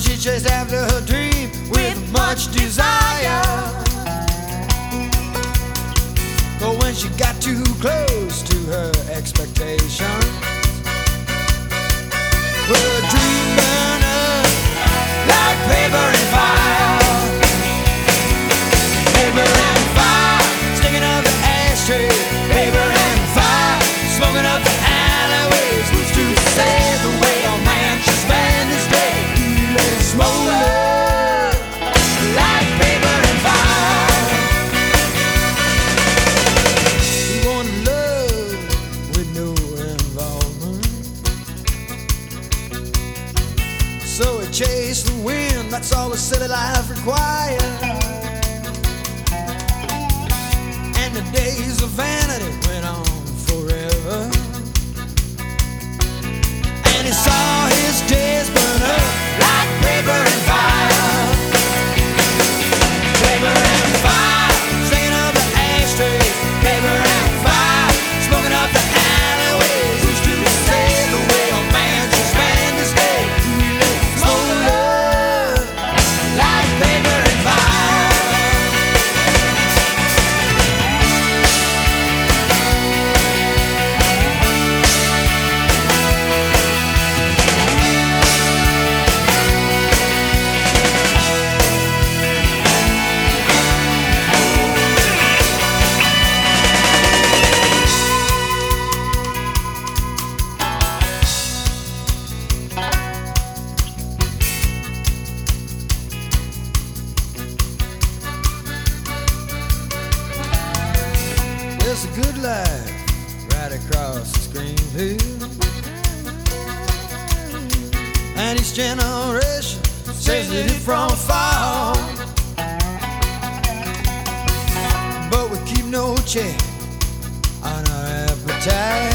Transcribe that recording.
She chased after her dream with much desire. But when she got too close that's all the city life required. And the days of vanity There's a good life right across the screen field. And each generation says it from afar. But we keep no check on our appetite.